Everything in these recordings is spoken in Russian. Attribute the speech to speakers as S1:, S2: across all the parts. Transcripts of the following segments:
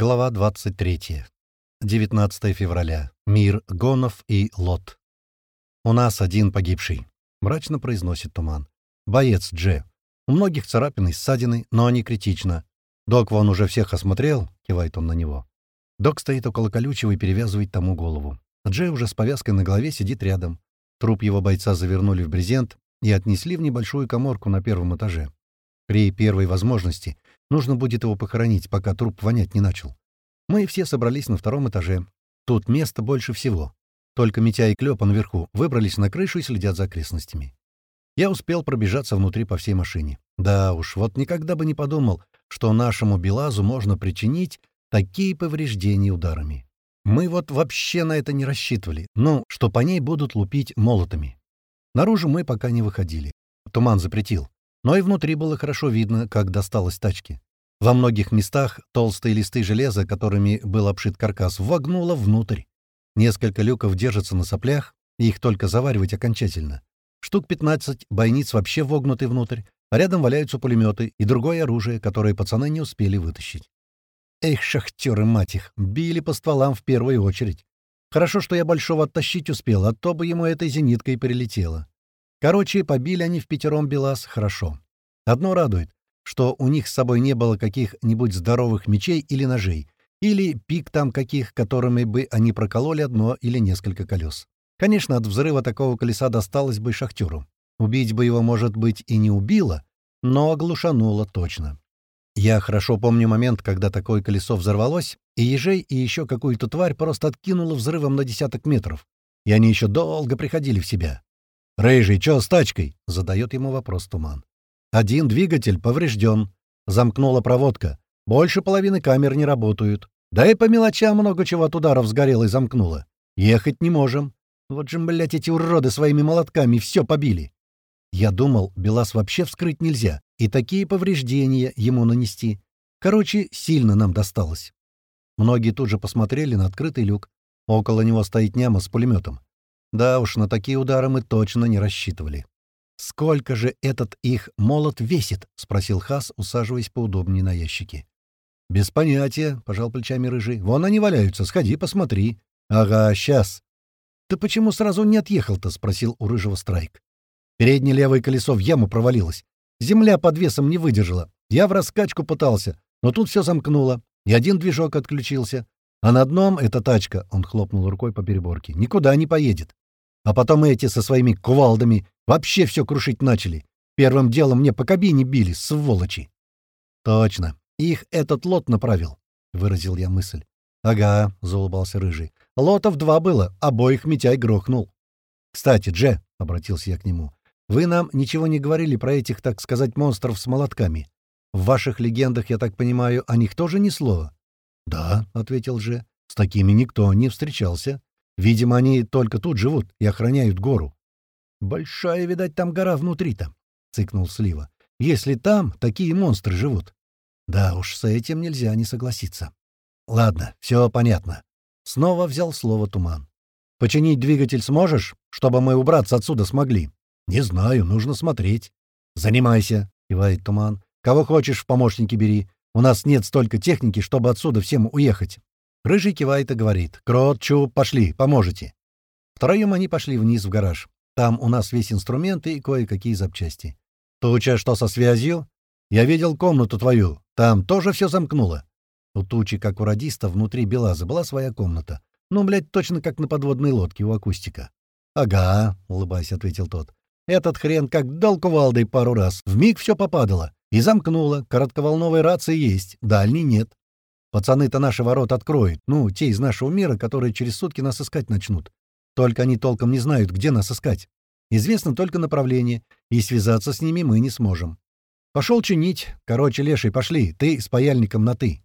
S1: Глава 23. 19 февраля. Мир Гонов и Лот. «У нас один погибший», — мрачно произносит Туман. «Боец Дже. У многих царапины ссадины, но не критично. Док вон уже всех осмотрел», — кивает он на него. Док стоит около колючего и перевязывает тому голову. Дже уже с повязкой на голове сидит рядом. Труп его бойца завернули в брезент и отнесли в небольшую коморку на первом этаже. При первой возможности нужно будет его похоронить, пока труп вонять не начал. Мы все собрались на втором этаже. Тут места больше всего. Только Митя и Клёпа наверху выбрались на крышу и следят за окрестностями. Я успел пробежаться внутри по всей машине. Да уж, вот никогда бы не подумал, что нашему Белазу можно причинить такие повреждения ударами. Мы вот вообще на это не рассчитывали. Ну, что по ней будут лупить молотами. Наружу мы пока не выходили. Туман запретил но и внутри было хорошо видно, как досталось тачке. Во многих местах толстые листы железа, которыми был обшит каркас, вогнуло внутрь. Несколько люков держатся на соплях, их только заваривать окончательно. Штук 15 бойниц вообще вогнуты внутрь, а рядом валяются пулеметы и другое оружие, которое пацаны не успели вытащить. Эх, шахтеры, мать их, били по стволам в первую очередь. Хорошо, что я Большого оттащить успел, а то бы ему этой зениткой прилетело. Короче, побили они в пятером Белас хорошо. Одно радует, что у них с собой не было каких-нибудь здоровых мечей или ножей, или пик там каких, которыми бы они прокололи одно или несколько колес. Конечно, от взрыва такого колеса досталось бы шахтеру. Убить бы его, может быть, и не убило, но оглушануло точно. Я хорошо помню момент, когда такое колесо взорвалось, и ежей и еще какую-то тварь просто откинуло взрывом на десяток метров, и они еще долго приходили в себя. «Рыжий, чё с тачкой?» — задает ему вопрос Туман. «Один двигатель поврежден. Замкнула проводка. Больше половины камер не работают. Да и по мелочам много чего от ударов сгорело и замкнуло. Ехать не можем. Вот же, блядь, эти уроды своими молотками все побили. Я думал, Белас вообще вскрыть нельзя, и такие повреждения ему нанести. Короче, сильно нам досталось. Многие тут же посмотрели на открытый люк. Около него стоит няма с пулеметом. Да уж, на такие удары мы точно не рассчитывали. «Сколько же этот их молот весит?» — спросил Хас, усаживаясь поудобнее на ящике. «Без понятия», — пожал плечами рыжий. «Вон они валяются, сходи, посмотри». «Ага, сейчас». «Ты почему сразу не отъехал-то?» — спросил у рыжего Страйк. Переднее левое колесо в яму провалилось. Земля под весом не выдержала. Я в раскачку пытался, но тут все замкнуло, и один движок отключился. А на одном эта тачка, — он хлопнул рукой по переборке, — никуда не поедет. А потом эти со своими кувалдами вообще все крушить начали. Первым делом мне по кабине били, сволочи. Точно. Их этот лот направил, — выразил я мысль. Ага, — заулыбался Рыжий. Лотов два было, обоих Митяй грохнул. Кстати, Дже, — обратился я к нему, — вы нам ничего не говорили про этих, так сказать, монстров с молотками. В ваших легендах, я так понимаю, о них тоже ни слова? «Да», — ответил Дже, — «с такими никто не встречался. Видимо, они только тут живут и охраняют гору». «Большая, видать, там гора внутри-то», — цыкнул Слива. «Если там такие монстры живут». «Да уж, с этим нельзя не согласиться». «Ладно, все понятно». Снова взял слово Туман. «Починить двигатель сможешь, чтобы мы убраться отсюда смогли?» «Не знаю, нужно смотреть». «Занимайся», — кивает Туман. «Кого хочешь, в помощники бери. У нас нет столько техники, чтобы отсюда всем уехать». Рыжий кивает и говорит. «Крот, Чу, пошли, поможете». Втроем они пошли вниз в гараж. Там у нас весь инструмент и кое-какие запчасти. «Туча, что со связью?» «Я видел комнату твою. Там тоже все замкнуло». У Тучи, как у радиста, внутри Белаза была своя комната. Ну, блядь, точно как на подводной лодке у акустика. «Ага», — улыбаясь, ответил тот. «Этот хрен как дал кувалдой пару раз. Вмиг все попадало. И замкнула. Коротковолновой рации есть, дальней нет. Пацаны-то наши ворот откроют. Ну, те из нашего мира, которые через сутки нас искать начнут. Только они толком не знают, где нас искать. Известно только направление, и связаться с ними мы не сможем. Пошел чинить. Короче, Леший, пошли. Ты с паяльником на «ты».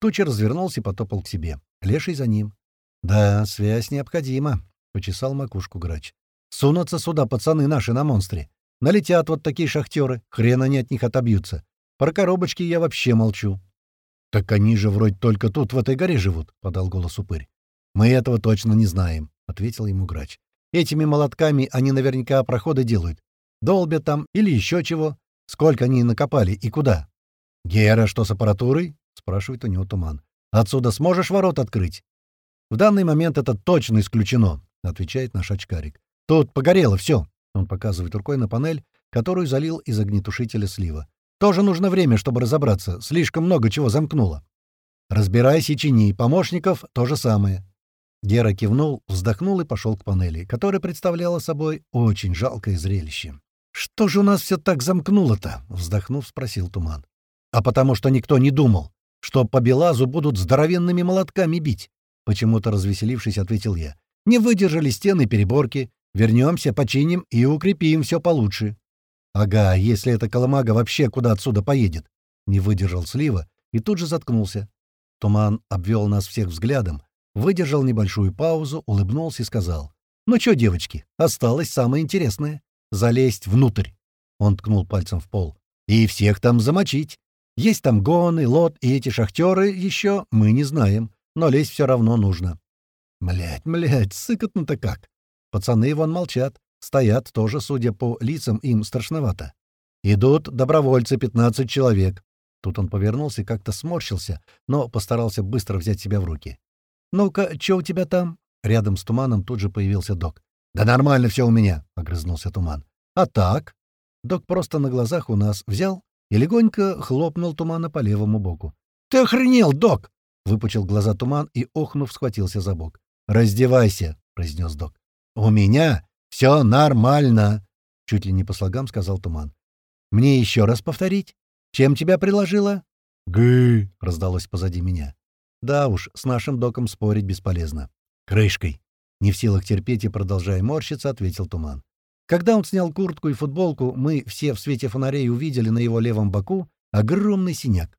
S1: Туча развернулся и потопал к себе. Леший за ним. «Да, связь необходима», — почесал макушку грач. «Сунутся сюда пацаны наши на монстре. Налетят вот такие шахтеры, хрен они от них отобьются. Про коробочки я вообще молчу. — Так они же вроде только тут, в этой горе живут, — подал голос упырь. — Мы этого точно не знаем, — ответил ему грач. — Этими молотками они наверняка проходы делают. Долбят там или еще чего. Сколько они накопали и куда? — Гера, что с аппаратурой? — спрашивает у него туман. Отсюда сможешь ворот открыть?» «В данный момент это точно исключено», — отвечает наш очкарик. «Тут погорело все. Он показывает рукой на панель, которую залил из огнетушителя слива. «Тоже нужно время, чтобы разобраться. Слишком много чего замкнуло». «Разбирайся и чини. Помощников — то же самое». Гера кивнул, вздохнул и пошел к панели, которая представляла собой очень жалкое зрелище. «Что же у нас все так замкнуло-то?» — вздохнув, спросил Туман. «А потому что никто не думал, что по Белазу будут здоровенными молотками бить», — почему-то развеселившись, ответил я. «Не выдержали стены переборки, Вернемся, починим и укрепим все получше. Ага, если эта коломага вообще куда отсюда поедет. Не выдержал слива и тут же заткнулся. Туман обвел нас всех взглядом, выдержал небольшую паузу, улыбнулся и сказал. «Ну что, девочки, осталось самое интересное. Залезть внутрь». Он ткнул пальцем в пол. «И всех там замочить. Есть там гоны, лот и эти шахтеры еще, мы не знаем, но лезть все равно нужно». «Млядь, млядь, сыкотно-то как!» Пацаны вон молчат. Стоят тоже, судя по лицам, им страшновато. Идут добровольцы, 15 человек. Тут он повернулся и как-то сморщился, но постарался быстро взять себя в руки. «Ну-ка, что у тебя там?» Рядом с Туманом тут же появился док. «Да нормально все у меня», — огрызнулся Туман. «А так?» Док просто на глазах у нас взял и легонько хлопнул Тумана по левому боку. «Ты охренел, док!» — выпучил глаза Туман и, охнув, схватился за бок. «Раздевайся», — произнес док. «У меня все нормально», — чуть ли не по слогам сказал Туман. «Мне еще раз повторить? Чем тебя приложила?» «Гы!» — раздалось позади меня. «Да уж, с нашим доком спорить бесполезно. Крышкой!» Не в силах терпеть и продолжая морщиться, ответил Туман. Когда он снял куртку и футболку, мы все в свете фонарей увидели на его левом боку огромный синяк.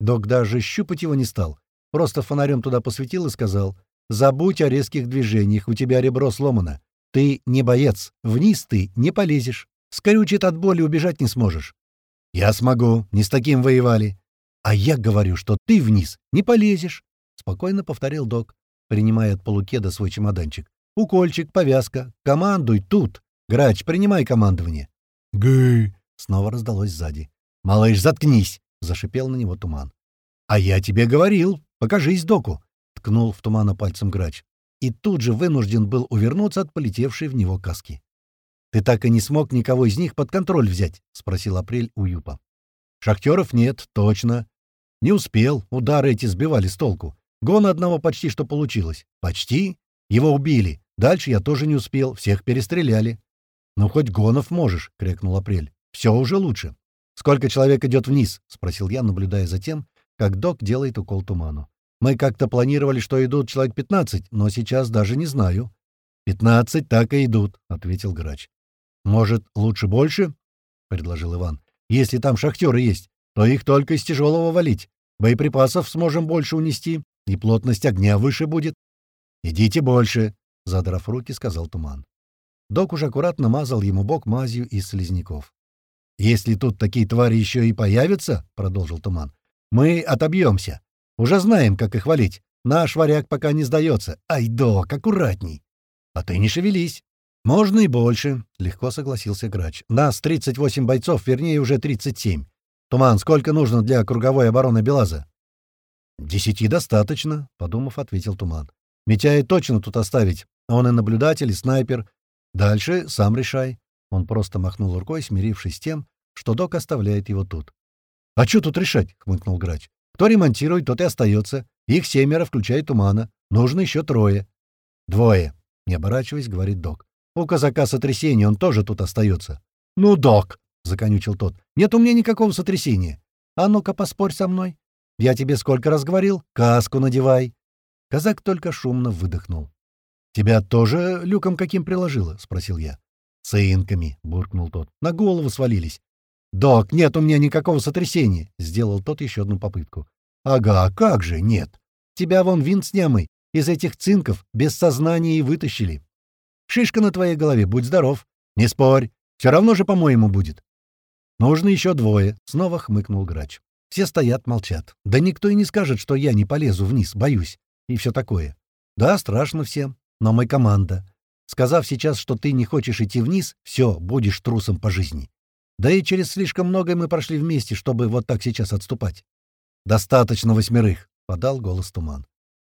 S1: Док даже щупать его не стал, просто фонарем туда посветил и сказал, Забудь о резких движениях, у тебя ребро сломано. Ты не боец, вниз ты не полезешь. Скорючит от боли, убежать не сможешь. Я смогу, не с таким воевали. А я говорю, что ты вниз не полезешь, — спокойно повторил док, принимая от полукеда свой чемоданчик. Укольчик, повязка. Командуй тут. Грач, принимай командование. Гы! Снова раздалось сзади. «Малыш, заткнись!» — зашипел на него туман. «А я тебе говорил. Покажись доку ткнул в тумана пальцем грач. И тут же вынужден был увернуться от полетевшей в него каски. «Ты так и не смог никого из них под контроль взять?» — спросил Апрель у Юпа. «Шахтеров нет, точно. Не успел, удары эти сбивали с толку. Гона одного почти что получилось. Почти? Его убили. Дальше я тоже не успел, всех перестреляли». «Ну, хоть гонов можешь», — крикнул Апрель. «Все уже лучше». «Сколько человек идет вниз?» — спросил я, наблюдая за тем, как док делает укол туману. Мы как-то планировали, что идут человек 15, но сейчас даже не знаю». «Пятнадцать так и идут», — ответил грач. «Может, лучше больше?» — предложил Иван. «Если там шахтеры есть, то их только из тяжелого валить. Боеприпасов сможем больше унести, и плотность огня выше будет». «Идите больше», — задрав руки, сказал Туман. Док уж аккуратно мазал ему бок мазью из слизняков. «Если тут такие твари еще и появятся», — продолжил Туман, — «мы отобьемся. Уже знаем, как их валить. Наш варяг пока не сдается. Ай, док, аккуратней. А ты не шевелись. Можно и больше, — легко согласился грач. Нас 38 бойцов, вернее, уже 37. Туман, сколько нужно для круговой обороны Белаза? «Десяти достаточно», — подумав, ответил Туман. «Митяя точно тут оставить. Он и наблюдатель, и снайпер. Дальше сам решай». Он просто махнул рукой, смирившись с тем, что док оставляет его тут. «А что тут решать?» — хмыкнул грач. Кто ремонтирует, тот и остается. Их семеро, включая тумана. Нужно еще трое. Двое. Не оборачиваясь, говорит док. У казака сотрясение, он тоже тут остается. Ну, док, законючил тот. Нет у меня никакого сотрясения. А ну-ка поспорь со мной. Я тебе сколько раз говорил? Каску надевай. Казак только шумно выдохнул. «Тебя тоже люком каким приложило?» — спросил я. «Цинками», — буркнул тот. «На голову свалились. «Док, нет у меня никакого сотрясения!» — сделал тот еще одну попытку. «Ага, как же нет? Тебя вон винт с нямой из этих цинков без сознания и вытащили. Шишка на твоей голове, будь здоров. Не спорь, все равно же, по-моему, будет». «Нужно еще двое», — снова хмыкнул грач. Все стоят, молчат. Да никто и не скажет, что я не полезу вниз, боюсь. И все такое. Да, страшно всем, но мы команда. Сказав сейчас, что ты не хочешь идти вниз, все, будешь трусом по жизни. Да и через слишком многое мы прошли вместе, чтобы вот так сейчас отступать. «Достаточно восьмерых», — подал голос туман.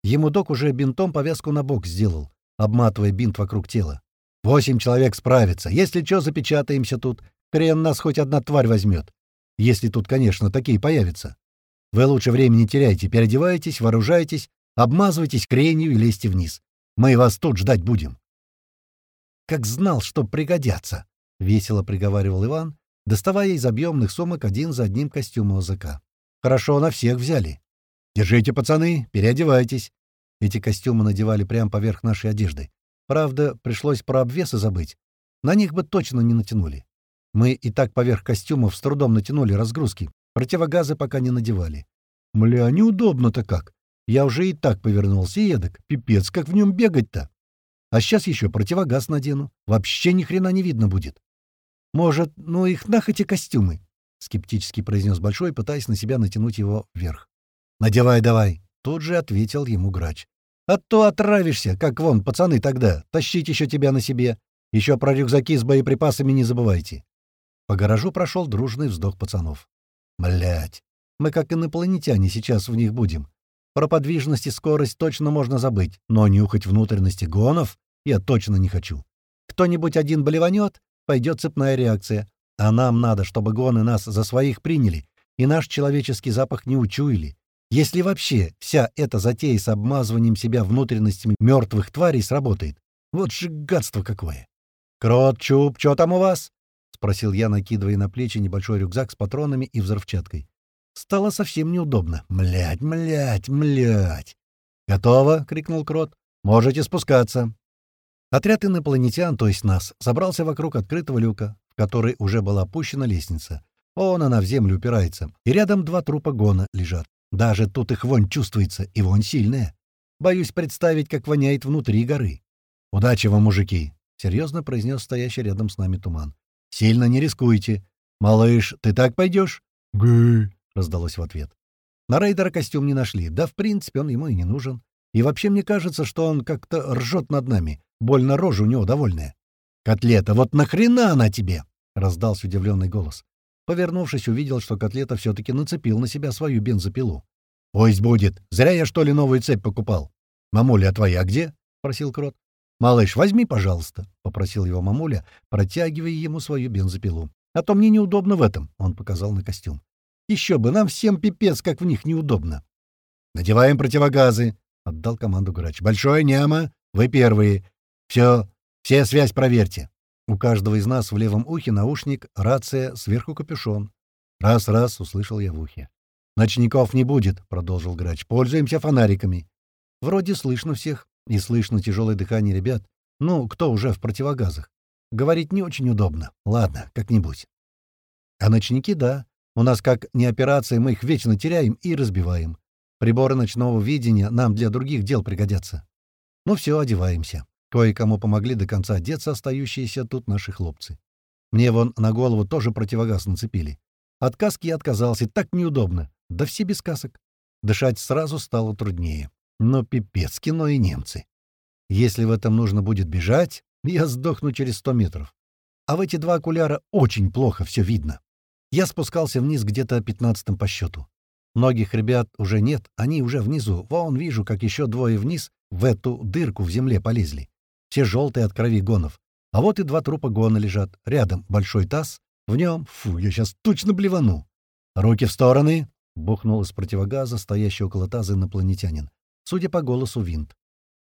S1: Ему док уже бинтом повязку на бок сделал, обматывая бинт вокруг тела. «Восемь человек справится. Если что, запечатаемся тут. Хрен нас хоть одна тварь возьмет. Если тут, конечно, такие появятся. Вы лучше времени теряйте, переодевайтесь, вооружайтесь, обмазывайтесь кренью и лезьте вниз. Мы вас тут ждать будем». «Как знал, что пригодятся!» — весело приговаривал Иван, доставая из объемных сумок один за одним костюмы ОЗК. «Хорошо, на всех взяли. Держите, пацаны, переодевайтесь. Эти костюмы надевали прямо поверх нашей одежды. Правда, пришлось про обвесы забыть. На них бы точно не натянули. Мы и так поверх костюмов с трудом натянули разгрузки. Противогазы пока не надевали. Мля, неудобно-то как. Я уже и так повернулся эдак. Пипец, как в нем бегать-то? А сейчас еще противогаз надену. Вообще ни хрена не видно будет. Может, ну их нах эти костюмы? Скептически произнес Большой, пытаясь на себя натянуть его вверх. «Надевай давай!» — тут же ответил ему грач. «А то отравишься, как вон, пацаны тогда. Тащить еще тебя на себе. Еще про рюкзаки с боеприпасами не забывайте». По гаражу прошел дружный вздох пацанов. Блять, мы как инопланетяне сейчас в них будем. Про подвижность и скорость точно можно забыть, но нюхать внутренности гонов я точно не хочу. Кто-нибудь один болеванет, пойдет цепная реакция. А нам надо, чтобы гоны нас за своих приняли и наш человеческий запах не учуяли. Если вообще вся эта затея с обмазыванием себя внутренностями мертвых тварей сработает. Вот же гадство какое! «Крот, Чуб, что там у вас?» — спросил я, накидывая на плечи небольшой рюкзак с патронами и взрывчаткой. Стало совсем неудобно. «Млять, млять, млять!» «Готово!» — крикнул Крот. «Можете спускаться!» Отряд инопланетян, то есть нас, собрался вокруг открытого люка, в который уже была опущена лестница. Он она в землю упирается, и рядом два трупа гона лежат. Даже тут их вонь чувствуется, и вонь сильная. Боюсь представить, как воняет внутри горы. «Удачи вам, мужики!» — серьезно произнес стоящий рядом с нами туман. «Сильно не рискуйте. Малыш, ты так пойдешь?» «Гы!» — раздалось в ответ. На рейдера костюм не нашли, да, в принципе, он ему и не нужен. И вообще мне кажется, что он как-то ржет над нами. Больно рожа у него довольная. «Котлета, вот нахрена она тебе?» — раздался удивленный голос. Повернувшись, увидел, что котлета все-таки нацепил на себя свою бензопилу. «Пусть будет. Зря я, что ли, новую цепь покупал. Мамуля, а твоя где?» — просил Крот. «Малыш, возьми, пожалуйста», — попросил его мамуля, протягивая ему свою бензопилу. «А то мне неудобно в этом», — он показал на костюм. «Еще бы, нам всем пипец, как в них неудобно». «Надеваем противогазы», — отдал команду грач. «Большой няма, вы первые. Все, все связь проверьте». У каждого из нас в левом ухе наушник, рация, сверху капюшон. «Раз-раз», — услышал я в ухе. «Ночников не будет», — продолжил грач. «Пользуемся фонариками». Вроде слышно всех, и слышно тяжелое дыхание ребят. Ну, кто уже в противогазах? Говорить не очень удобно. Ладно, как-нибудь. А ночники — да. У нас как не операции, мы их вечно теряем и разбиваем. Приборы ночного видения нам для других дел пригодятся. Ну все, одеваемся. Кое-кому помогли до конца одеться остающиеся тут наши хлопцы. Мне вон на голову тоже противогаз нацепили. От каски я отказался, так неудобно. Да все без касок. Дышать сразу стало труднее. Но пипец, кино и немцы. Если в этом нужно будет бежать, я сдохну через сто метров. А в эти два окуляра очень плохо все видно. Я спускался вниз где-то пятнадцатым по счету. Многих ребят уже нет, они уже внизу. Вон вижу, как еще двое вниз в эту дырку в земле полезли все желтые от крови гонов. А вот и два трупа гона лежат. Рядом большой таз. В нем, фу, я сейчас точно блевану. «Руки в стороны!» — бухнул из противогаза, стоящий около таза инопланетянин. Судя по голосу, винт.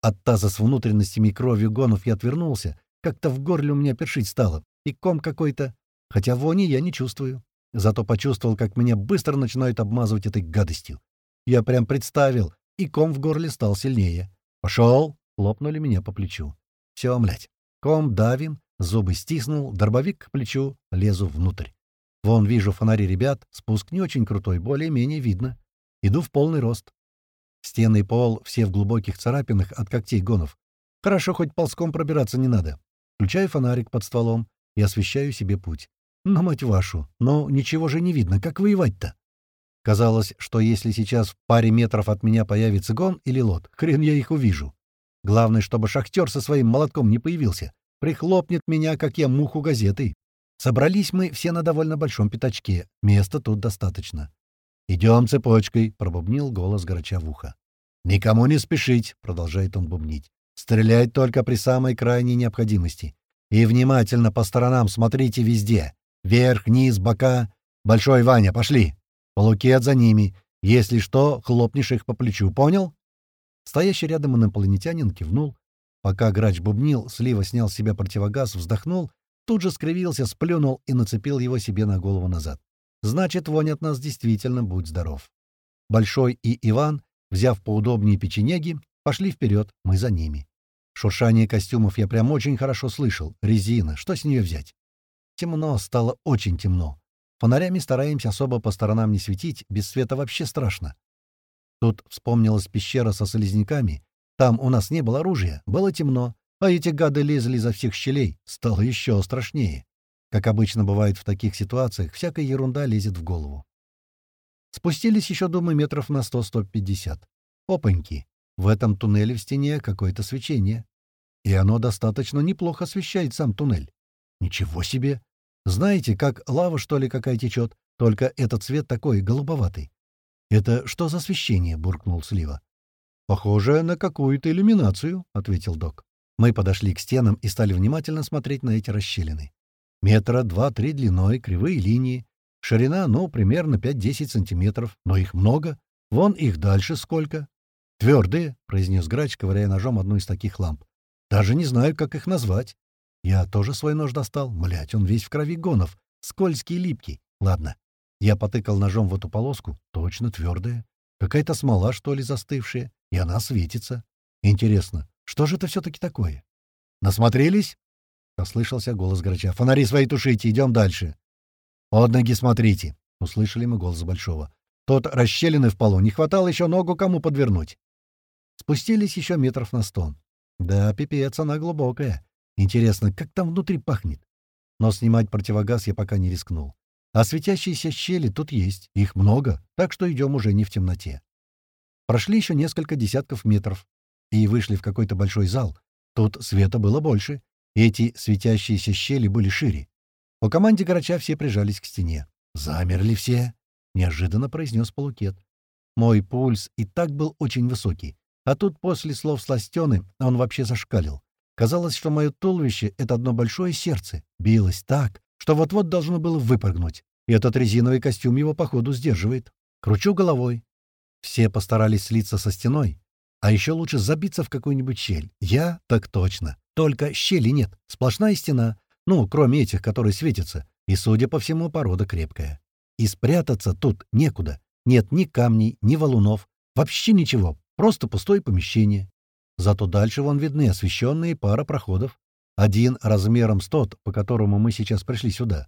S1: От таза с внутренностями и кровью гонов я отвернулся. Как-то в горле у меня першить стало. И ком какой-то. Хотя вони я не чувствую. Зато почувствовал, как меня быстро начинают обмазывать этой гадостью. Я прям представил, и ком в горле стал сильнее. «Пошел!» — хлопнули меня по плечу. Все, млядь. Ком давим, зубы стиснул, дробовик к плечу, лезу внутрь. Вон вижу фонари ребят, спуск не очень крутой, более-менее видно. Иду в полный рост. Стены и пол все в глубоких царапинах от когтей гонов. Хорошо, хоть ползком пробираться не надо. Включаю фонарик под стволом и освещаю себе путь. Но, мать вашу, но ничего же не видно, как воевать-то? Казалось, что если сейчас в паре метров от меня появится гон или лот, хрен я их увижу. Главное, чтобы шахтер со своим молотком не появился. Прихлопнет меня, как я муху газетой. Собрались мы все на довольно большом пятачке. Места тут достаточно. «Идем цепочкой», — пробубнил голос грача в ухо. «Никому не спешить», — продолжает он бубнить. «Стрелять только при самой крайней необходимости. И внимательно по сторонам смотрите везде. Вверх, низ, бока. Большой Ваня, пошли. Полукет за ними. Если что, хлопнешь их по плечу, понял?» Стоящий рядом инопланетянин кивнул. Пока грач бубнил, Слива снял с себя противогаз, вздохнул, тут же скривился, сплюнул и нацепил его себе на голову назад. «Значит, вонь от нас действительно будь здоров». Большой и Иван, взяв поудобнее печенеги, пошли вперед, мы за ними. Шуршание костюмов я прям очень хорошо слышал. Резина, что с нее взять? Темно, стало очень темно. Фонарями стараемся особо по сторонам не светить, без света вообще страшно. Тут вспомнилась пещера со слизняками. Там у нас не было оружия, было темно, а эти гады лезли изо всех щелей. Стало еще страшнее. Как обычно бывает в таких ситуациях, всякая ерунда лезет в голову. Спустились еще, думаю, метров на 100-150. Опаньки! В этом туннеле в стене какое-то свечение. И оно достаточно неплохо освещает сам туннель. Ничего себе! Знаете, как лава, что ли, какая течет, только этот цвет такой, голубоватый. «Это что за освещение?» — буркнул Слива. «Похоже на какую-то иллюминацию», — ответил док. Мы подошли к стенам и стали внимательно смотреть на эти расщелины. Метра два-три длиной, кривые линии. Ширина, ну, примерно 5-10 сантиметров, но их много. Вон их дальше сколько. «Твердые», — произнес грач, ковыряя ножом одну из таких ламп. «Даже не знаю, как их назвать». Я тоже свой нож достал. Млять, он весь в крови гонов. Скользкий и липкий. Ладно. Я потыкал ножом в эту полоску. Точно твердая. Какая-то смола, что ли, застывшая. И она светится. Интересно, что же это все-таки такое? «Насмотрелись?» — послышался голос грача. «Фонари свои тушите, идем дальше». «Под ноги смотрите!» — услышали мы голос Большого. «Тот расщелины в полу. Не хватало еще ногу кому подвернуть». Спустились еще метров на сто. Да, пипец, она глубокая. Интересно, как там внутри пахнет? Но снимать противогаз я пока не рискнул. А светящиеся щели тут есть, их много, так что идем уже не в темноте. Прошли еще несколько десятков метров и вышли в какой-то большой зал. Тут света было больше, эти светящиеся щели были шире. По команде Грача все прижались к стене. «Замерли все!» — неожиданно произнес Полукет. Мой пульс и так был очень высокий, а тут после слов сластены он вообще зашкалил. Казалось, что мое туловище — это одно большое сердце, билось так, что вот-вот должно было выпрыгнуть, и этот резиновый костюм его, походу, сдерживает. Кручу головой. Все постарались слиться со стеной, а еще лучше забиться в какую-нибудь щель. Я так точно. Только щели нет, сплошная стена, ну, кроме этих, которые светятся, и, судя по всему, порода крепкая. И спрятаться тут некуда. Нет ни камней, ни валунов, вообще ничего, просто пустое помещение. Зато дальше вон видны освещенные пара проходов. Один размером с тот, по которому мы сейчас пришли сюда.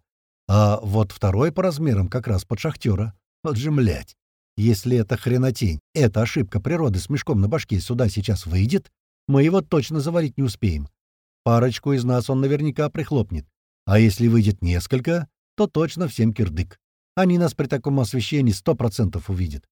S1: А вот второй по размерам как раз под шахтера. Вот же, млять. Если эта хренотень, эта ошибка природы с мешком на башке сюда сейчас выйдет, мы его точно завалить не успеем. Парочку из нас он наверняка прихлопнет. А если выйдет несколько, то точно всем кирдык. Они нас при таком освещении сто процентов увидят.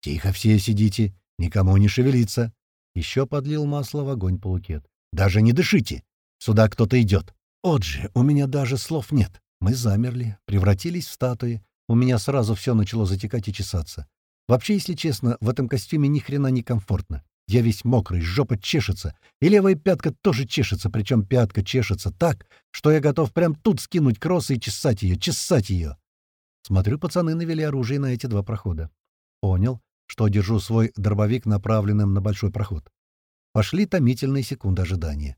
S1: «Тихо все сидите, никому не шевелиться». Еще подлил масло в огонь полукет. «Даже не дышите! Сюда кто-то идет. От же, у меня даже слов нет. Мы замерли, превратились в статуи. У меня сразу все начало затекать и чесаться. Вообще, если честно, в этом костюме ни хрена не комфортно. Я весь мокрый, жопа чешется, и левая пятка тоже чешется, причем пятка чешется так, что я готов прям тут скинуть кроссы и чесать ее, чесать ее. Смотрю, пацаны навели оружие на эти два прохода. Понял, что держу свой дробовик направленным на большой проход. Пошли томительные секунды ожидания.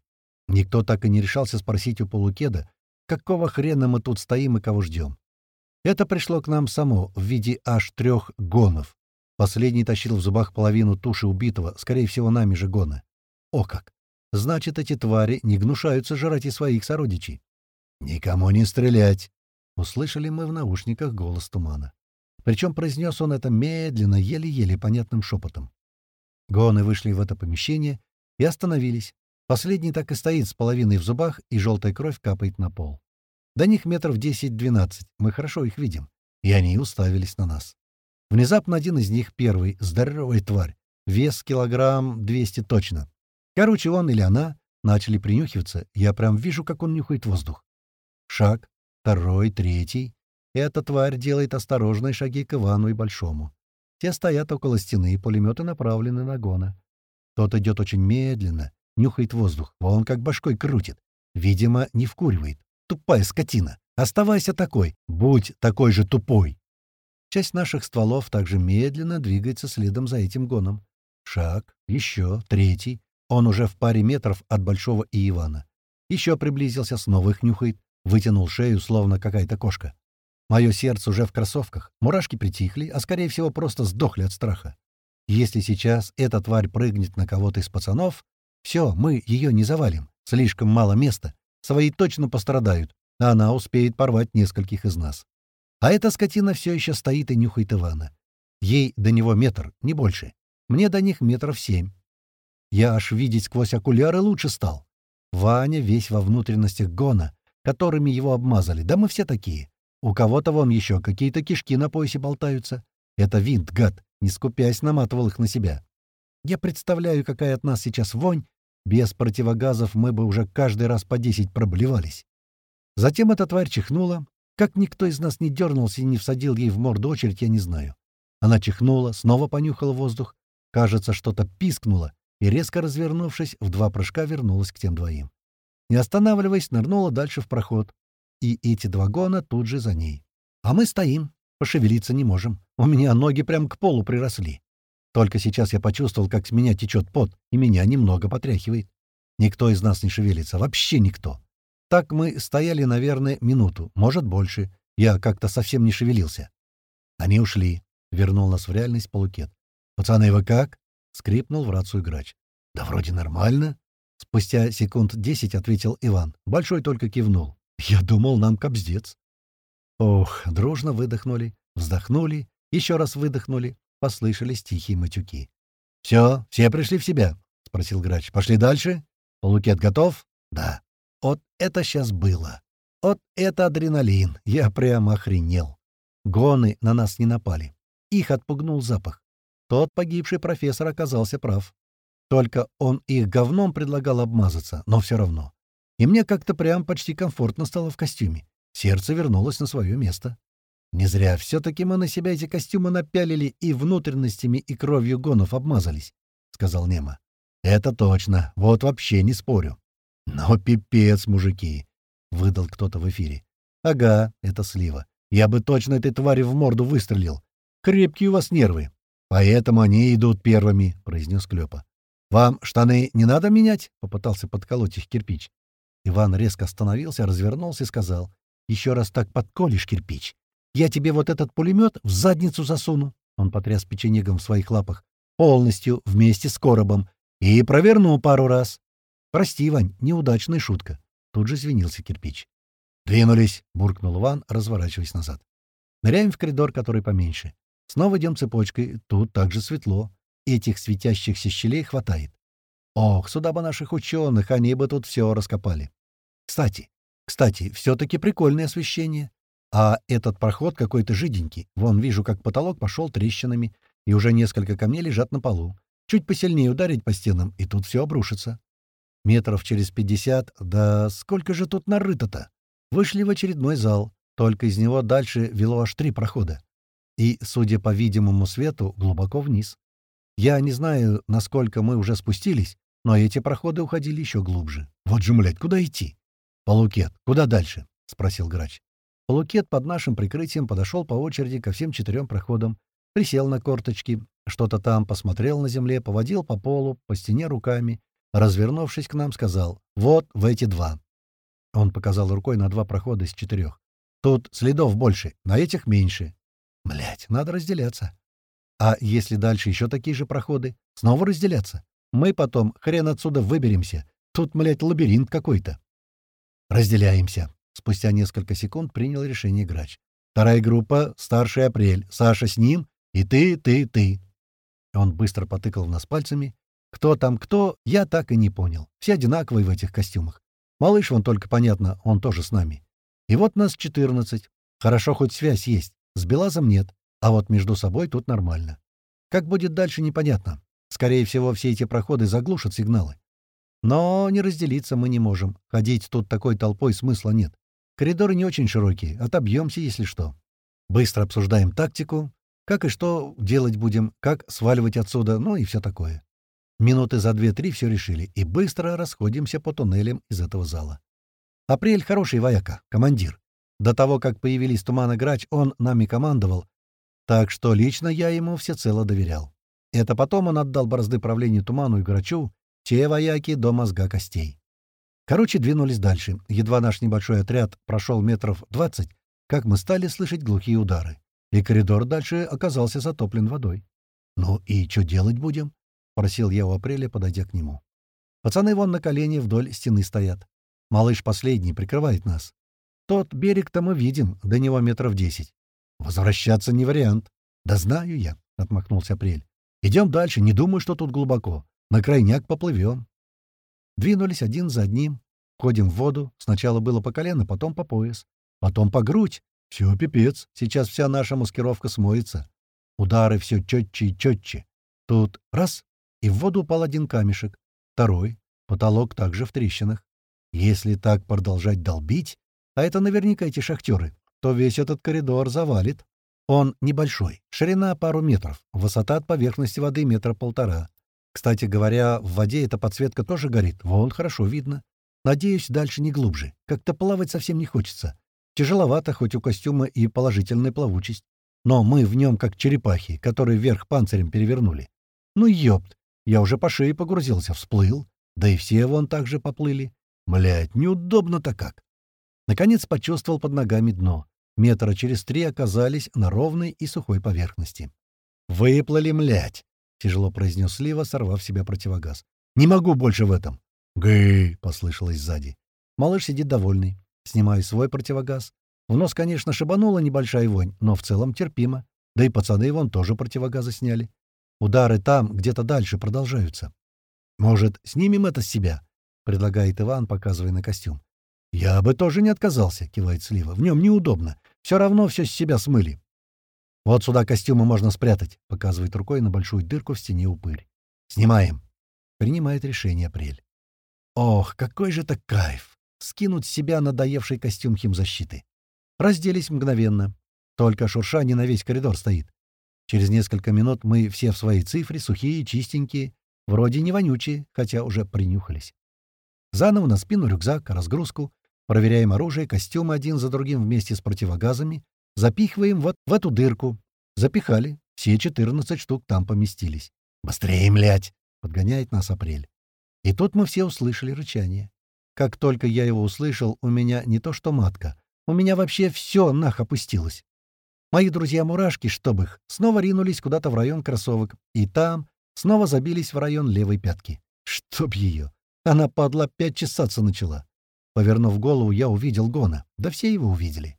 S1: Никто так и не решался спросить у полукеда, какого хрена мы тут стоим и кого ждем. Это пришло к нам само в виде аж трех гонов. Последний тащил в зубах половину туши убитого, скорее всего, нами же гона. О как! Значит, эти твари не гнушаются жрать и своих сородичей. «Никому не стрелять!» — услышали мы в наушниках голос тумана. Причем произнес он это медленно, еле-еле понятным шепотом. Гоны вышли в это помещение и остановились. Последний так и стоит с половиной в зубах, и желтая кровь капает на пол. До них метров 10-12, мы хорошо их видим, и они уставились на нас. Внезапно один из них, первый, здоровая тварь, вес килограмм 200 точно. Короче, он или она начали принюхиваться, я прям вижу, как он нюхает воздух. Шаг, второй, третий. Эта тварь делает осторожные шаги к Ивану и Большому. Те стоят около стены, и пулеметы направлены на гона. Тот идет очень медленно, нюхает воздух, вон как башкой крутит. Видимо, не вкуривает. Тупая скотина. Оставайся такой. Будь такой же тупой. Часть наших стволов также медленно двигается следом за этим гоном. Шаг, еще, третий. Он уже в паре метров от Большого и Ивана. Еще приблизился, снова их нюхает, вытянул шею, словно какая-то кошка. Мое сердце уже в кроссовках. Мурашки притихли, а, скорее всего, просто сдохли от страха. Если сейчас эта тварь прыгнет на кого-то из пацанов, все, мы ее не завалим. Слишком мало места. Свои точно пострадают, а она успеет порвать нескольких из нас. А эта скотина все еще стоит и нюхает Ивана. Ей до него метр, не больше. Мне до них метров семь. Я аж видеть сквозь окуляры лучше стал. Ваня весь во внутренностях гона, которыми его обмазали. Да мы все такие. У кого-то вон еще какие-то кишки на поясе болтаются. Это винт, гад, не скупясь, наматывал их на себя. Я представляю, какая от нас сейчас вонь. Без противогазов мы бы уже каждый раз по десять проблевались. Затем эта тварь чихнула. Как никто из нас не дернулся и не всадил ей в морду очередь, я не знаю. Она чихнула, снова понюхала воздух. Кажется, что-то пискнуло, и, резко развернувшись, в два прыжка вернулась к тем двоим. Не останавливаясь, нырнула дальше в проход. И эти два гона тут же за ней. А мы стоим, пошевелиться не можем. У меня ноги прям к полу приросли. Только сейчас я почувствовал, как с меня течет пот, и меня немного потряхивает. Никто из нас не шевелится, вообще никто. Так мы стояли, наверное, минуту, может, больше. Я как-то совсем не шевелился. Они ушли. Вернул нас в реальность полукет. «Пацаны, вы как?» — скрипнул в рацию грач. «Да вроде нормально». Спустя секунд десять ответил Иван. Большой только кивнул. «Я думал, нам кобздец». Ох, дружно выдохнули, вздохнули, еще раз выдохнули, послышались тихие матюки. «Все, все пришли в себя?» — спросил грач. «Пошли дальше? Полукет готов?» «Да». Вот это сейчас было. Вот это адреналин. Я прямо охренел. Гоны на нас не напали. Их отпугнул запах. Тот погибший профессор оказался прав. Только он их говном предлагал обмазаться, но все равно. И мне как-то прям почти комфортно стало в костюме. Сердце вернулось на свое место. Не зря все-таки мы на себя эти костюмы напялили и внутренностями и кровью гонов обмазались, — сказал Нема. — Это точно. Вот вообще не спорю. «Но пипец, мужики!» — выдал кто-то в эфире. «Ага, это слива. Я бы точно этой твари в морду выстрелил. Крепкие у вас нервы. Поэтому они идут первыми», — произнес Клёпа. «Вам штаны не надо менять?» — попытался подколоть их кирпич. Иван резко остановился, развернулся и сказал. «Еще раз так подколешь кирпич. Я тебе вот этот пулемет в задницу засуну». Он потряс печенегом в своих лапах. «Полностью, вместе с коробом. И проверну пару раз. «Прости, Вань, неудачная шутка». Тут же звенился кирпич. «Двинулись!» — буркнул Иван, разворачиваясь назад. Ныряем в коридор, который поменьше. Снова идем цепочкой. Тут также светло. Этих светящихся щелей хватает. Ох, сюда бы наших ученых, они бы тут все раскопали. Кстати, кстати, все-таки прикольное освещение. А этот проход какой-то жиденький. Вон, вижу, как потолок пошел трещинами, и уже несколько камней лежат на полу. Чуть посильнее ударить по стенам, и тут все обрушится. Метров через пятьдесят, да сколько же тут нарыто-то? Вышли в очередной зал, только из него дальше вело аж три прохода. И, судя по видимому свету, глубоко вниз. Я не знаю, насколько мы уже спустились, но эти проходы уходили еще глубже. Вот же, млядь, куда идти? «Полукет, куда дальше?» — спросил грач. Полукет под нашим прикрытием подошел по очереди ко всем четырем проходам, присел на корточки, что-то там посмотрел на земле, поводил по полу, по стене руками Развернувшись к нам, сказал «Вот в эти два». Он показал рукой на два прохода из четырех. «Тут следов больше, на этих меньше». Блять, надо разделяться. А если дальше еще такие же проходы? Снова разделяться? Мы потом хрен отсюда выберемся. Тут, блядь, лабиринт какой-то. Разделяемся. Спустя несколько секунд принял решение грач. Вторая группа — старший апрель. Саша с ним. И ты, ты, ты. Он быстро потыкал в нас пальцами, кто там кто, я так и не понял. Все одинаковые в этих костюмах. Малыш, вон только понятно, он тоже с нами. И вот нас 14. Хорошо, хоть связь есть. С Белазом нет. А вот между собой тут нормально. Как будет дальше, непонятно. Скорее всего, все эти проходы заглушат сигналы. Но не разделиться мы не можем. Ходить тут такой толпой смысла нет. Коридоры не очень широкие. Отобьемся, если что. Быстро обсуждаем тактику, как и что делать будем, как сваливать отсюда, ну и все такое. Минуты за две-три все решили, и быстро расходимся по туннелям из этого зала. Апрель — хороший вояка, командир. До того, как появились Туман и Грач, он нами командовал, так что лично я ему всецело доверял. Это потом он отдал борозды правления Туману и Грачу, те вояки до мозга костей. Короче, двинулись дальше. Едва наш небольшой отряд прошел метров двадцать, как мы стали слышать глухие удары. И коридор дальше оказался затоплен водой. «Ну и что делать будем?» — просил я у Апреля, подойдя к нему. Пацаны вон на колени вдоль стены стоят. Малыш последний прикрывает нас. Тот берег-то мы видим, до него метров десять. Возвращаться не вариант. Да знаю я, — отмахнулся Апрель. Идем дальше, не думаю, что тут глубоко. На крайняк поплывем. Двинулись один за одним. Входим в воду. Сначала было по колено, потом по пояс. Потом по грудь. Все, пипец. Сейчас вся наша маскировка смоется. Удары все четче и четче. Тут раз — и в воду упал один камешек. Второй. Потолок также в трещинах. Если так продолжать долбить, а это наверняка эти шахтеры, то весь этот коридор завалит. Он небольшой, ширина пару метров, высота от поверхности воды метра полтора. Кстати говоря, в воде эта подсветка тоже горит, вон хорошо видно. Надеюсь, дальше не глубже. Как-то плавать совсем не хочется. Тяжеловато, хоть у костюма и положительная плавучесть. Но мы в нем как черепахи, которые вверх панцирем перевернули. Ну ёпт, я уже по шее погрузился, всплыл. Да и все вон так же поплыли. Блядь, неудобно-то как. Наконец почувствовал под ногами дно. Метра через три оказались на ровной и сухой поверхности. «Выплыли, млять!» — тяжело произнес Слива, сорвав себя противогаз. «Не могу больше в этом!» «Гы!» — послышалось сзади. Малыш сидит довольный. Снимаю свой противогаз. В нос, конечно, шибанула небольшая вонь, но в целом терпимо. Да и пацаны вон тоже противогазы сняли. Удары там, где-то дальше, продолжаются. «Может, снимем это с себя?» — предлагает Иван, показывая на костюм. «Я бы тоже не отказался», — кивает Слива. «В нем неудобно. Все равно все с себя смыли». «Вот сюда костюмы можно спрятать», — показывает рукой на большую дырку в стене упырь. «Снимаем». Принимает решение Апрель. Ох, какой же это кайф! Скинуть с себя надоевший костюм химзащиты. Разделись мгновенно. Только шуршание на весь коридор стоит. Через несколько минут мы все в своей цифре, сухие, чистенькие, вроде не вонючие, хотя уже принюхались. Заново на спину рюкзак, разгрузку, Проверяем оружие, костюмы один за другим вместе с противогазами. Запихиваем вот в эту дырку. Запихали. Все 14 штук там поместились. «Быстрее, млять!» — подгоняет нас Апрель. И тут мы все услышали рычание. Как только я его услышал, у меня не то что матка, у меня вообще все нах опустилось. Мои друзья-мурашки, чтоб их, снова ринулись куда-то в район кроссовок, и там снова забились в район левой пятки. Чтоб ее! Она, падла, опять чесаться начала. Повернув голову, я увидел Гона. Да все его увидели.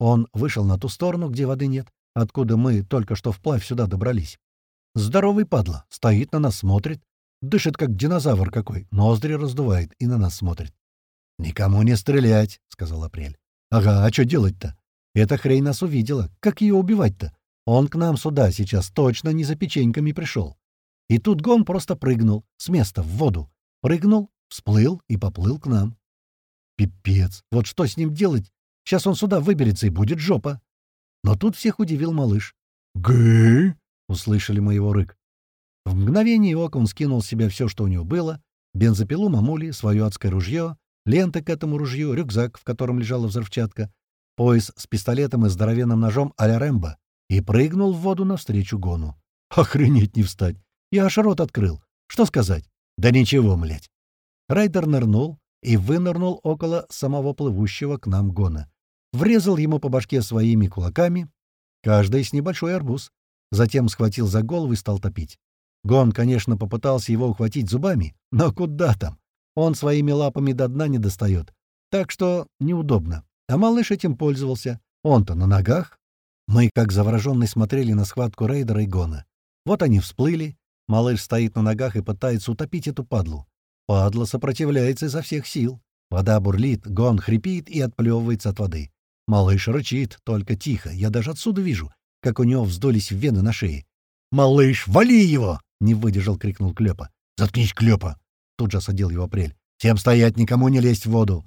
S1: Он вышел на ту сторону, где воды нет, откуда мы только что вплавь сюда добрались. Здоровый падла, стоит на нас, смотрит. Дышит, как динозавр какой, ноздри раздувает и на нас смотрит. «Никому не стрелять», — сказал Апрель. «Ага, а что делать-то? Эта хрень нас увидела. Как ее убивать-то? Он к нам сюда сейчас точно не за печеньками пришел». И тут Гон просто прыгнул с места в воду. Прыгнул, всплыл и поплыл к нам. Пипец! Вот что с ним делать? Сейчас он сюда выберется, и будет жопа. Но тут всех удивил малыш. «Гы!» — услышали мы его рык. В мгновение ока он скинул с себя все, что у него было, бензопилу мамули, свое адское ружье, ленты к этому ружью, рюкзак, в котором лежала взрывчатка, пояс с пистолетом и здоровенным ножом а-ля Рэмбо, и прыгнул в воду навстречу Гону. Охренеть не встать! Я аж рот открыл. Что сказать? Да ничего, млять. Райдер нырнул, и вынырнул около самого плывущего к нам гона. Врезал ему по башке своими кулаками, каждый с небольшой арбуз. Затем схватил за голову и стал топить. Гон, конечно, попытался его ухватить зубами, но куда там? Он своими лапами до дна не достает. Так что неудобно. А малыш этим пользовался. Он-то на ногах. Мы, как завороженные, смотрели на схватку рейдера и Гона. Вот они всплыли. Малыш стоит на ногах и пытается утопить эту падлу. Падла сопротивляется изо всех сил. Вода бурлит, гон хрипит и отплевывается от воды. Малыш рычит, только тихо. Я даже отсюда вижу, как у него вздулись вены на шее. «Малыш, вали его!» — не выдержал, крикнул Клёпа. «Заткнись, Клёпа!» — тут же осадил его Апрель. «Всем стоять, никому не лезть в воду!»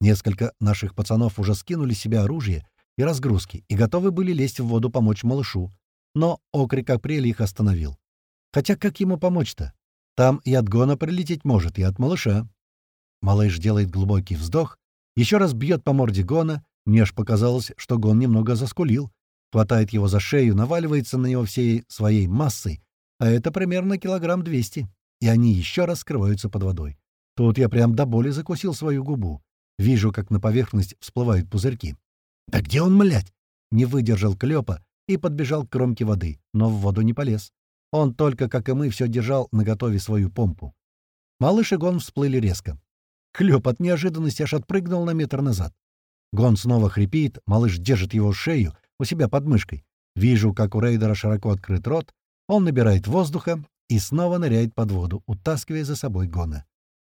S1: Несколько наших пацанов уже скинули с себя оружие, и разгрузки, и готовы были лезть в воду помочь малышу. Но окрик апреля их остановил. Хотя как ему помочь-то? Там и от гона прилететь может, и от малыша. Малыш делает глубокий вздох, еще раз бьет по морде гона. Мне аж показалось, что гон немного заскулил. Хватает его за шею, наваливается на него всей своей массой, а это примерно килограмм двести. И они еще раз скрываются под водой. Тут я прям до боли закусил свою губу. Вижу, как на поверхность всплывают пузырьки. «Да где он, млять?» Не выдержал Клёпа и подбежал к кромке воды, но в воду не полез. Он только, как и мы, все держал наготове свою помпу. Малыш и Гон всплыли резко. Клёп от неожиданности аж отпрыгнул на метр назад. Гон снова хрипит, малыш держит его шею у себя под мышкой. Вижу, как у рейдера широко открыт рот, он набирает воздуха и снова ныряет под воду, утаскивая за собой Гона.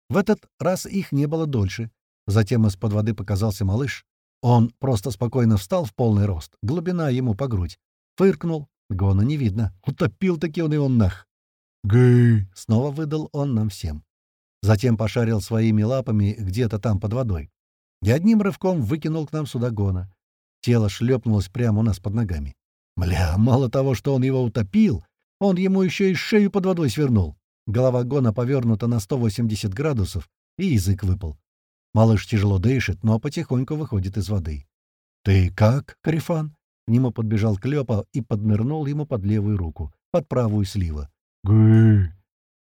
S1: В этот раз их не было дольше. Затем из-под воды показался малыш. Он просто спокойно встал в полный рост, глубина ему по грудь. Фыркнул. Гона не видно. Утопил-таки он его нах. «Гы!» — снова выдал он нам всем. Затем пошарил своими лапами где-то там под водой. И одним рывком выкинул к нам сюда Гона. Тело шлепнулось прямо у нас под ногами. Мля, мало того, что он его утопил, он ему еще и шею под водой свернул. Голова Гона повернута на 180 градусов, и язык выпал. Малыш тяжело дышит, но потихоньку выходит из воды. «Ты как, Карифан?» К нему подбежал Клёпа и поднырнул ему под левую руку, под правую слива. «Гы!»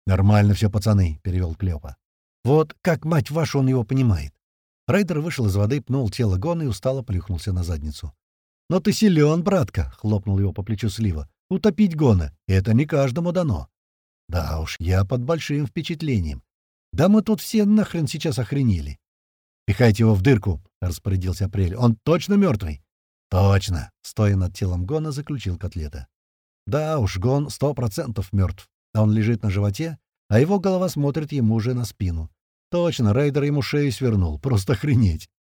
S1: «Нормально все, пацаны», — перевел Клёпа. «Вот как, мать вашу, он его понимает». Райдер вышел из воды, пнул тело Гона и устало плюхнулся на задницу. «Но ты силен, братка!» — хлопнул его по плечу слива. «Утопить Гона — это не каждому дано». «Да уж, я под большим впечатлением. Да мы тут все нахрен сейчас охренели. «Пихайте его в дырку», — распорядился Апрель. «Он точно мертвый?» «Точно», — стоя над телом Гона, заключил котлета. «Да уж, Гон сто процентов мертв. Он лежит на животе, а его голова смотрит ему уже на спину. Точно, рейдер ему шею свернул. Просто охренеть.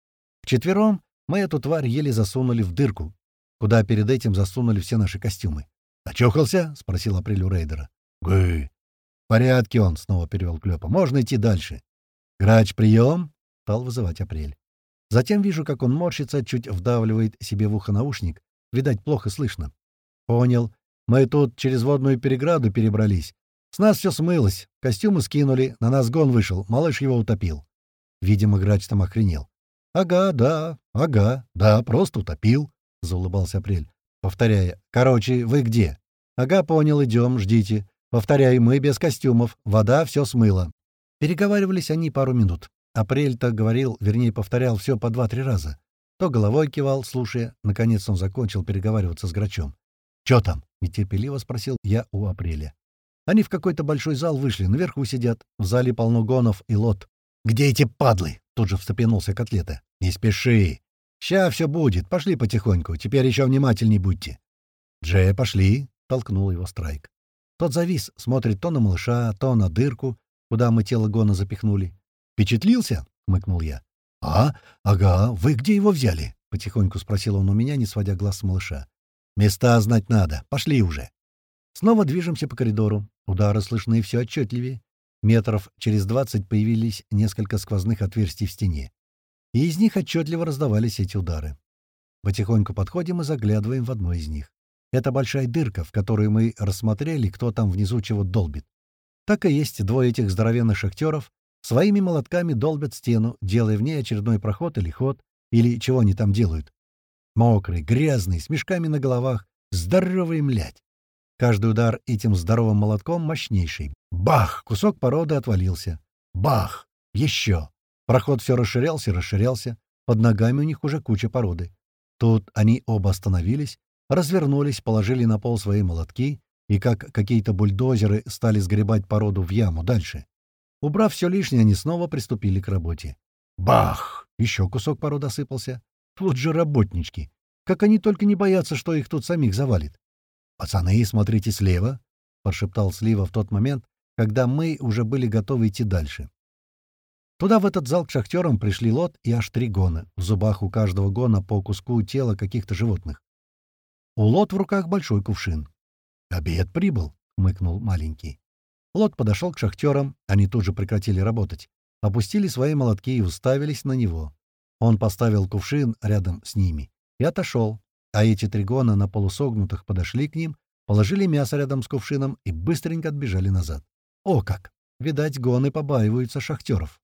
S1: Вчетвером мы эту тварь еле засунули в дырку, куда перед этим засунули все наши костюмы. «Очухался?» — спросил Апрель у рейдера. «Гы!» «В порядке он», — снова перевел Клёпа. «Можно идти дальше». «Грач, прием!» стал вызывать Апрель. Затем вижу, как он морщится, чуть вдавливает себе в ухо наушник. Видать, плохо слышно. «Понял. Мы тут через водную переграду перебрались. С нас все смылось. Костюмы скинули, на нас гон вышел. Малыш его утопил». Видимо, грач там охренел. «Ага, да, ага, да, просто утопил», — заулыбался Апрель, повторяя. «Короче, вы где?» «Ага, понял, идем, ждите. Повторяю, мы без костюмов. Вода все смыла». Переговаривались они пару минут. Апрель-то говорил, вернее, повторял все по два-три раза. То головой кивал, слушая. Наконец он закончил переговариваться с Грачом. «Чё там?» — нетерпеливо спросил я у Апреля. Они в какой-то большой зал вышли, наверху сидят. В зале полно гонов и лот. «Где эти падлы?» — тут же встрепенулся котлета. «Не спеши. Ща все будет. Пошли потихоньку. Теперь еще внимательней будьте». «Джея, пошли!» — толкнул его Страйк. Тот завис, смотрит то на малыша, то на дырку, куда мы тело Гона запихнули. «Впечатлился?» — хмыкнул я. «А? Ага. Вы где его взяли?» — потихоньку спросил он у меня, не сводя глаз с малыша. «Места знать надо. Пошли уже». Снова движемся по коридору. Удары слышны все отчетливее. Метров через двадцать появились несколько сквозных отверстий в стене. И из них отчетливо раздавались эти удары. Потихоньку подходим и заглядываем в одну из них. Это большая дырка, в которую мы рассмотрели, кто там внизу чего долбит. Так и есть двое этих здоровенных шахтеров, Своими молотками долбят стену, делая в ней очередной проход или ход, или чего они там делают. Мокрый, грязный, с мешками на головах, здоровый млять. Каждый удар этим здоровым молотком мощнейший. Бах! Кусок породы отвалился. Бах! Еще. Проход все расширялся и расширялся. Под ногами у них уже куча породы. Тут они оба остановились, развернулись, положили на пол свои молотки и, как какие-то бульдозеры, стали сгребать породу в яму дальше. Убрав все лишнее, они снова приступили к работе. Бах! Еще кусок породы осыпался. Вот же работнички. Как они только не боятся, что их тут самих завалит. «Пацаны, смотрите слева!» — прошептал Слива в тот момент, когда мы уже были готовы идти дальше. Туда, в этот зал к шахтерам, пришли лот и аж три гона. В зубах у каждого гона по куску тела каких-то животных. У лот в руках большой кувшин. «Обед прибыл», — хмыкнул маленький. Лот подошел к шахтерам, они тут же прекратили работать, опустили свои молотки и уставились на него. Он поставил кувшин рядом с ними. и отошел, а эти три гона на полусогнутых подошли к ним, положили мясо рядом с кувшином и быстренько отбежали назад. О как! Видать, гоны побаиваются шахтеров.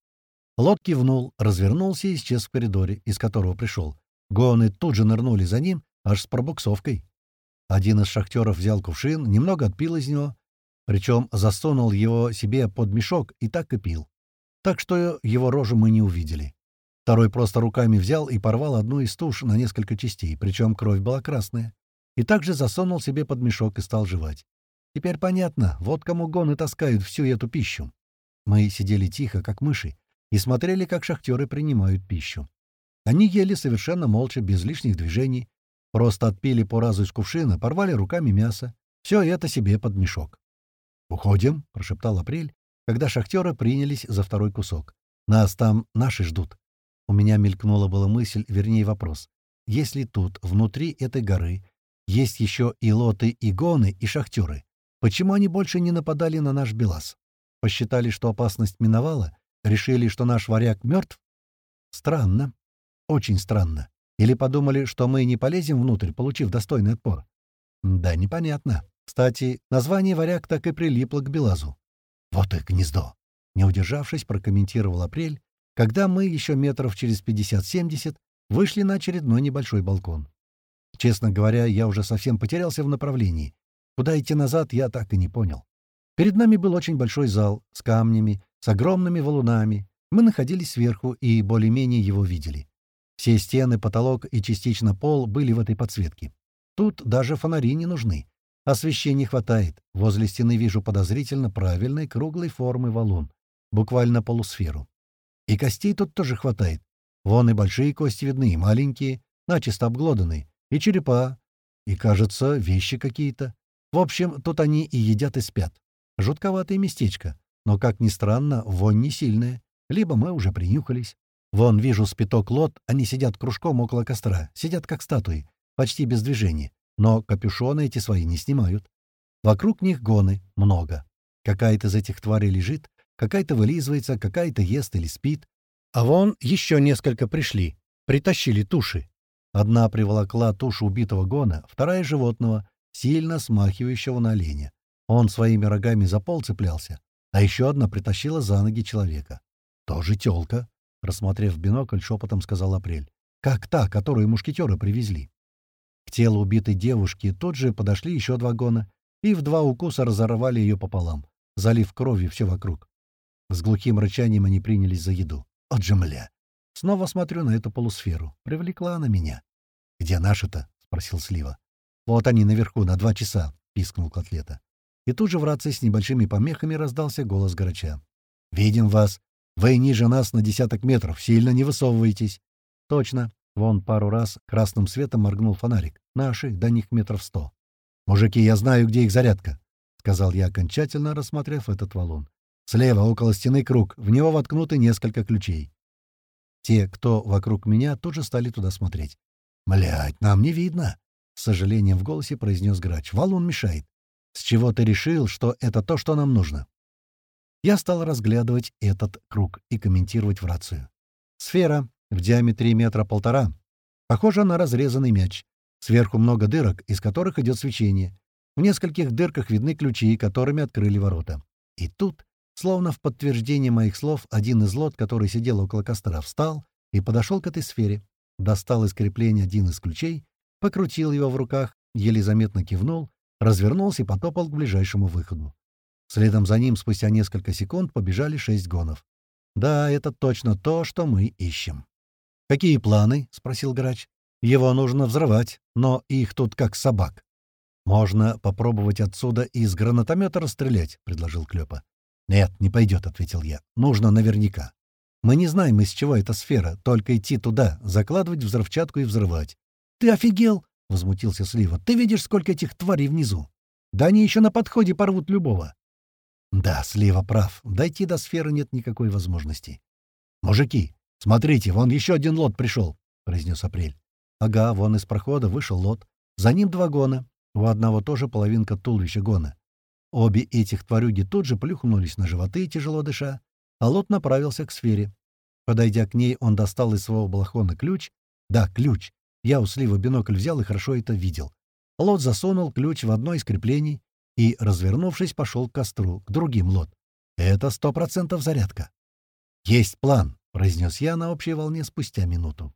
S1: Лот кивнул, развернулся и исчез в коридоре, из которого пришел. Гоны тут же нырнули за ним, аж с пробуксовкой. Один из шахтеров взял кувшин, немного отпил из него, причем засунул его себе под мешок и так и пил. Так что его рожу мы не увидели. Второй просто руками взял и порвал одну из туш на несколько частей, причем кровь была красная. И также засунул себе под мешок и стал жевать. Теперь понятно, вот кому гоны таскают всю эту пищу. Мы сидели тихо, как мыши, и смотрели, как шахтеры принимают пищу. Они ели совершенно молча, без лишних движений, просто отпили по разу из кувшина, порвали руками мясо. Все это себе под мешок. «Уходим», — прошептал Апрель, когда шахтеры принялись за второй кусок. «Нас там наши ждут». У меня мелькнула была мысль, вернее вопрос. Если тут, внутри этой горы, есть еще и лоты, и гоны, и шахтеры, почему они больше не нападали на наш Белас? Посчитали, что опасность миновала? Решили, что наш варяг мертв? Странно. Очень странно. Или подумали, что мы не полезем внутрь, получив достойный отпор? Да, непонятно. Кстати, название варяг так и прилипло к Белазу. Вот их гнездо. Не удержавшись, прокомментировал Апрель, когда мы еще метров через 50-70 вышли на очередной небольшой балкон. Честно говоря, я уже совсем потерялся в направлении. Куда идти назад, я так и не понял. Перед нами был очень большой зал с камнями, с огромными валунами. Мы находились сверху и более-менее его видели. Все стены, потолок и частично пол были в этой подсветке. Тут даже фонари не нужны. Освещения хватает. Возле стены вижу подозрительно правильной круглой формы валун. Буквально полусферу. И костей тут тоже хватает. Вон и большие кости видны, и маленькие, начисто обглоданные, и черепа, и, кажется, вещи какие-то. В общем, тут они и едят, и спят. Жутковатое местечко, но, как ни странно, вонь не сильная. Либо мы уже принюхались. Вон, вижу спиток лот, они сидят кружком около костра, сидят как статуи, почти без движения, но капюшоны эти свои не снимают. Вокруг них гоны, много. Какая-то из этих тварей лежит, какая-то вылизывается, какая-то ест или спит. А вон еще несколько пришли, притащили туши. Одна приволокла тушу убитого гона, вторая — животного, сильно смахивающего на оленя. Он своими рогами за пол цеплялся, а еще одна притащила за ноги человека. «Тоже тёлка», — рассмотрев бинокль, шепотом сказал Апрель. «Как та, которую мушкетеры привезли». К телу убитой девушки тут же подошли еще два гона и в два укуса разорвали ее пополам, залив кровью все вокруг. С глухим рычанием они принялись за еду. От джемля. Снова смотрю на эту полусферу. Привлекла она меня. «Где наши-то?» — спросил Слива. «Вот они наверху, на два часа», — пискнул Котлета. И тут же в рации с небольшими помехами раздался голос Грача. «Видим вас. Вы ниже нас на десяток метров. Сильно не высовываетесь». «Точно. Вон пару раз красным светом моргнул фонарик. Наши, до них метров сто. «Мужики, я знаю, где их зарядка», — сказал я, окончательно рассмотрев этот валун. «Слева, около стены круг. В него воткнуты несколько ключей». Те, кто вокруг меня, тут же стали туда смотреть. «Блядь, нам не видно!» — с сожалением в голосе произнес грач. «Валун мешает. С чего ты решил, что это то, что нам нужно?» Я стал разглядывать этот круг и комментировать в рацию. Сфера в диаметре метра полтора. Похожа на разрезанный мяч. Сверху много дырок, из которых идет свечение. В нескольких дырках видны ключи, которыми открыли ворота. И тут, словно в подтверждение моих слов, один из лот, который сидел около костра, встал и подошел к этой сфере. Достал из крепления один из ключей, покрутил его в руках, еле заметно кивнул развернулся и потопал к ближайшему выходу. Следом за ним спустя несколько секунд побежали шесть гонов. «Да, это точно то, что мы ищем». «Какие планы?» — спросил грач. «Его нужно взрывать, но их тут как собак». «Можно попробовать отсюда из гранатомета расстрелять», — предложил Клёпа. «Нет, не пойдет», — ответил я. «Нужно наверняка. Мы не знаем, из чего эта сфера, только идти туда, закладывать взрывчатку и взрывать». «Ты офигел?» — возмутился Слива. «Ты видишь, сколько этих тварей внизу? Да они еще на подходе порвут любого». «Да, Слива прав. Дойти до сферы нет никакой возможности». «Мужики, смотрите, вон еще один лот пришел», — произнес Апрель. «Ага, вон из прохода вышел лот. За ним два гона. У одного тоже половинка туловища гона. Обе этих тварюги тут же плюхнулись на животы, тяжело дыша, а лот направился к сфере. Подойдя к ней, он достал из своего балахона ключ. Да, ключ Я у слива бинокль взял и хорошо это видел. Лот засунул ключ в одно из креплений и, развернувшись, пошел к костру, к другим лот. Это сто процентов зарядка. «Есть план», — произнес я на общей волне спустя минуту.